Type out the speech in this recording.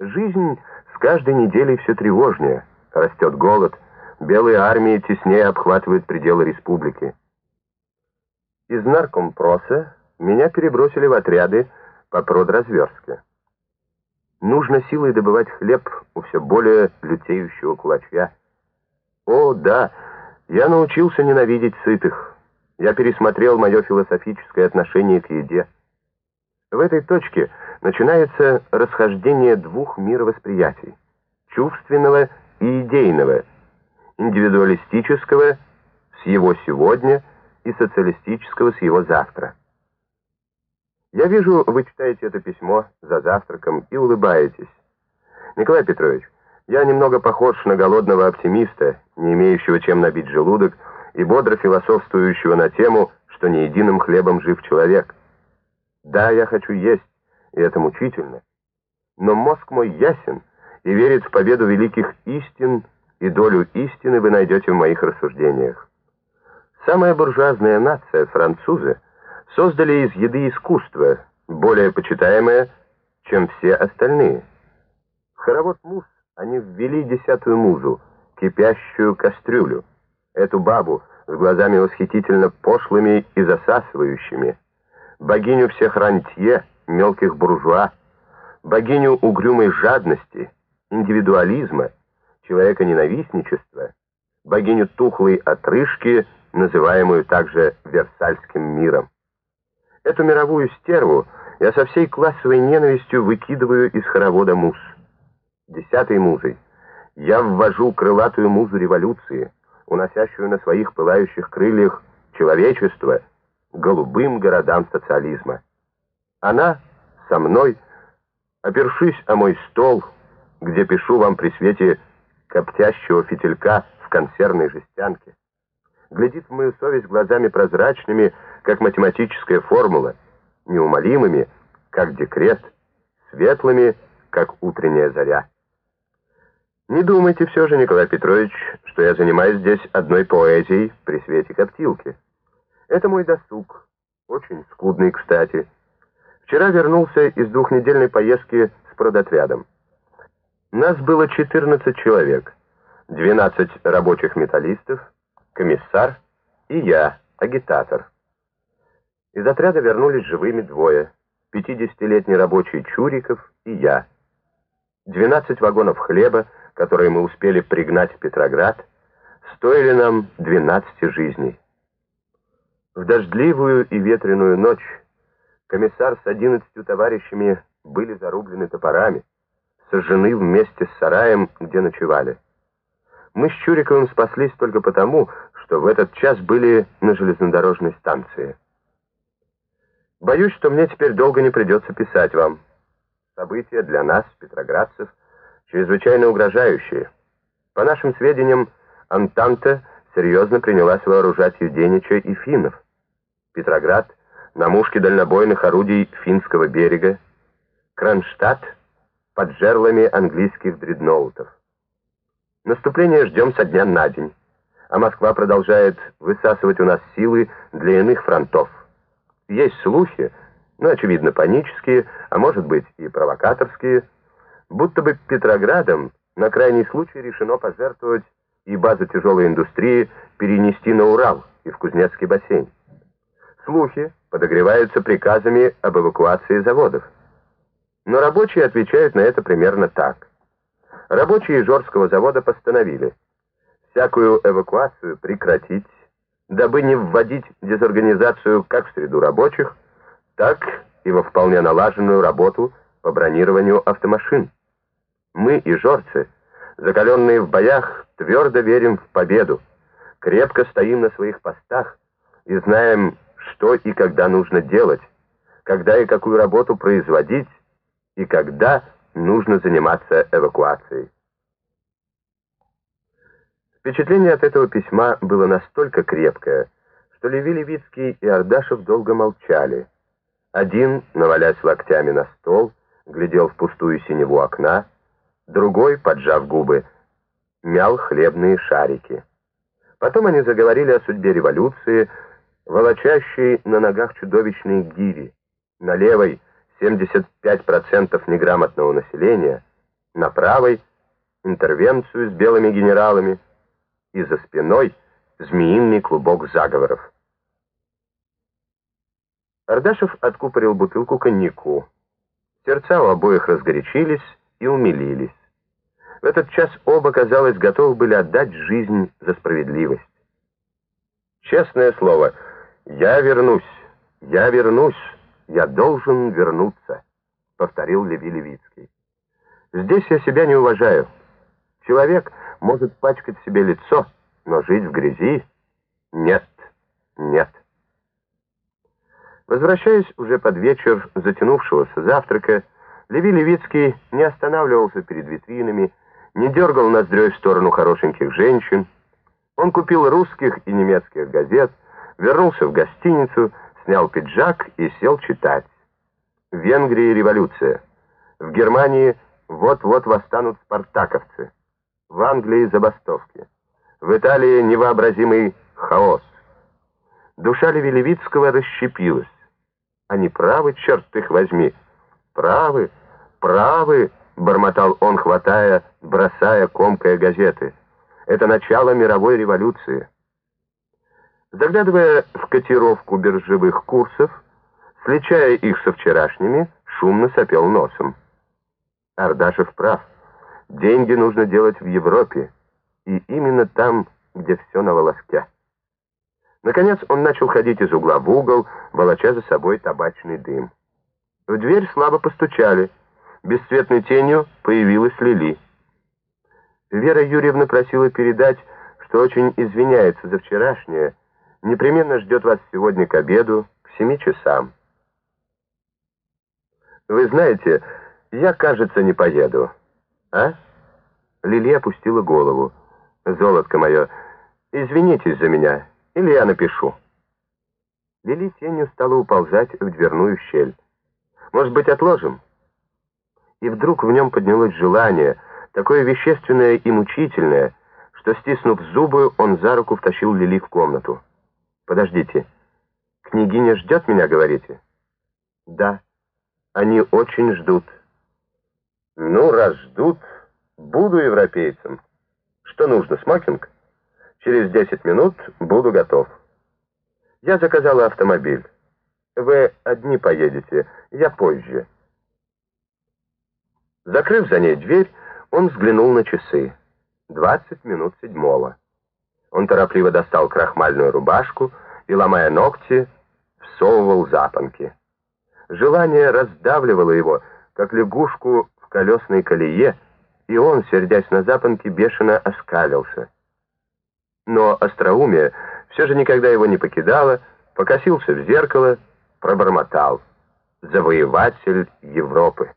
Жизнь с каждой неделей все тревожнее. Растет голод. Белые армии теснее обхватывают пределы республики. Из наркомпроса меня перебросили в отряды по продразверстке. Нужно силой добывать хлеб у все более лютеющего кулачья. О, да, я научился ненавидеть сытых. Я пересмотрел мое философическое отношение к еде. В этой точке начинается расхождение двух мировосприятий — чувственного и идейного, индивидуалистического с его сегодня и социалистического с его завтра. Я вижу, вы читаете это письмо за завтраком и улыбаетесь. Николай Петрович, я немного похож на голодного оптимиста, не имеющего чем набить желудок, и бодро философствующего на тему, что не единым хлебом жив человек. Да, я хочу есть, и это мучительно. Но мозг мой ясен и верит в победу великих истин, и долю истины вы найдете в моих рассуждениях. Самая буржуазная нация, французы, создали из еды искусство, более почитаемое, чем все остальные. В хоровод мус они ввели десятую музу, кипящую кастрюлю, эту бабу с глазами восхитительно пошлыми и засасывающими, богиню всех рантье, мелких буржуа, богиню угрюмой жадности, индивидуализма, человека-ненавистничества, богиню тухлой отрыжки, называемую также Версальским миром. Эту мировую стерву я со всей классовой ненавистью выкидываю из хоровода муз. Десятой музой я ввожу крылатую музу революции, уносящую на своих пылающих крыльях человечество голубым городам социализма. Она со мной, опершись о мой стол, где пишу вам при свете коптящего фитилька в консервной жестянке, глядит в мою совесть глазами прозрачными, как математическая формула, неумолимыми, как декрет, светлыми, как утренняя заря. Не думайте все же, Николай Петрович, что я занимаюсь здесь одной поэзией при свете коптилки. Это мой досуг, очень скудный, кстати. Вчера вернулся из двухнедельной поездки с продотрядом. Нас было 14 человек, 12 рабочих металлистов, комиссар и я, агитатор. Из отряда вернулись живыми двое, 50-летний рабочий Чуриков и я. 12 вагонов хлеба, которые мы успели пригнать в Петроград, стоили нам 12 жизней. В дождливую и ветреную ночь комиссар с 11 товарищами были зарублены топорами, сожжены вместе с сараем, где ночевали. Мы с Чуриковым спаслись только потому, что в этот час были на железнодорожной станции. Боюсь, что мне теперь долго не придется писать вам. События для нас, петроградцев, чрезвычайно угрожающие. По нашим сведениям, Антанта серьезно принялась вооружать Юденича и финнов. Петроград на мушке дальнобойных орудий финского берега, Кронштадт под жерлами английских дредноутов. Наступление ждем со дня на день, а Москва продолжает высасывать у нас силы для иных фронтов. Есть слухи, но, ну, очевидно, панические, а может быть и провокаторские, будто бы Петроградом на крайний случай решено пожертвовать и базу тяжелой индустрии перенести на Урал и в Кузнецкий бассейн. Слухи подогреваются приказами об эвакуации заводов. Но рабочие отвечают на это примерно так. Рабочие Ижорского завода постановили всякую эвакуацию прекратить, дабы не вводить дезорганизацию как в среду рабочих, так и во вполне налаженную работу по бронированию автомашин. Мы, и жорцы, закаленные в боях, твердо верим в победу, крепко стоим на своих постах и знаем, что и когда нужно делать, когда и какую работу производить, и когда нужно заниматься эвакуацией. Впечатление от этого письма было настолько крепкое, что Леви Левицкий и Ардашев долго молчали. Один, навалясь локтями на стол, глядел в пустую синеву окна, другой, поджав губы, мял хлебные шарики. Потом они заговорили о судьбе революции, волочащей на ногах чудовищные гири. На левой 75% неграмотного населения, на правой — интервенцию с белыми генералами, и за спиной — змеиный клубок заговоров. Ардашев откупорил бутылку коньяку. Сердца у обоих разгорячились и умилились. В этот час оба, казалось, готовы были отдать жизнь за справедливость. Честное слово, я вернусь, я вернусь, я должен вернуться, повторил Леви Левицкий. Здесь я себя не уважаю. Человек может пачкать себе лицо, но жить в грязи — нет, нет. Возвращаясь уже под вечер затянувшегося завтрака, Леви Левицкий не останавливался перед витринами, не дергал ноздрёй в сторону хорошеньких женщин. Он купил русских и немецких газет, вернулся в гостиницу, снял пиджак и сел читать. В Венгрии революция. В Германии вот-вот восстанут спартаковцы. В Англии забастовки. В Италии невообразимый хаос. Душа Левелевицкого расщепилась. Они правы, черт их возьми. Правы, правы, бормотал он, хватая, бросая, комкая газеты. Это начало мировой революции. Заглядывая в котировку биржевых курсов, сличая их со вчерашними, шумно сопел носом. Ардашев прав. Деньги нужно делать в Европе, и именно там, где все на волоске. Наконец он начал ходить из угла в угол, волоча за собой табачный дым. В дверь слабо постучали. Бесцветной тенью появилась Лили. Вера Юрьевна просила передать, что очень извиняется за вчерашнее, непременно ждет вас сегодня к обеду, к семи часам. Вы знаете, я, кажется, не поеду. А? Лили опустила голову. Золотко мое, извинитесь за меня, или я напишу. Лили тенью стала уползать в дверную щель. Может быть, отложим? И вдруг в нем поднялось желание, такое вещественное и мучительное, что, стиснув зубы, он за руку втащил Лили в комнату. «Подождите. Княгиня ждет меня, говорите?» «Да. Они очень ждут». «Ну, раз ждут, буду европейцем. Что нужно, смокинг?» «Через десять минут буду готов». «Я заказала автомобиль. Вы одни поедете, я позже». Закрыв за ней дверь, он взглянул на часы. Двадцать минут седьмого. Он торопливо достал крахмальную рубашку и, ломая ногти, всовывал запонки. Желание раздавливало его, как лягушку в колесной колее, и он, сердясь на запонки, бешено оскалился. Но остроумие все же никогда его не покидало, покосился в зеркало, пробормотал. «Завоеватель Европы».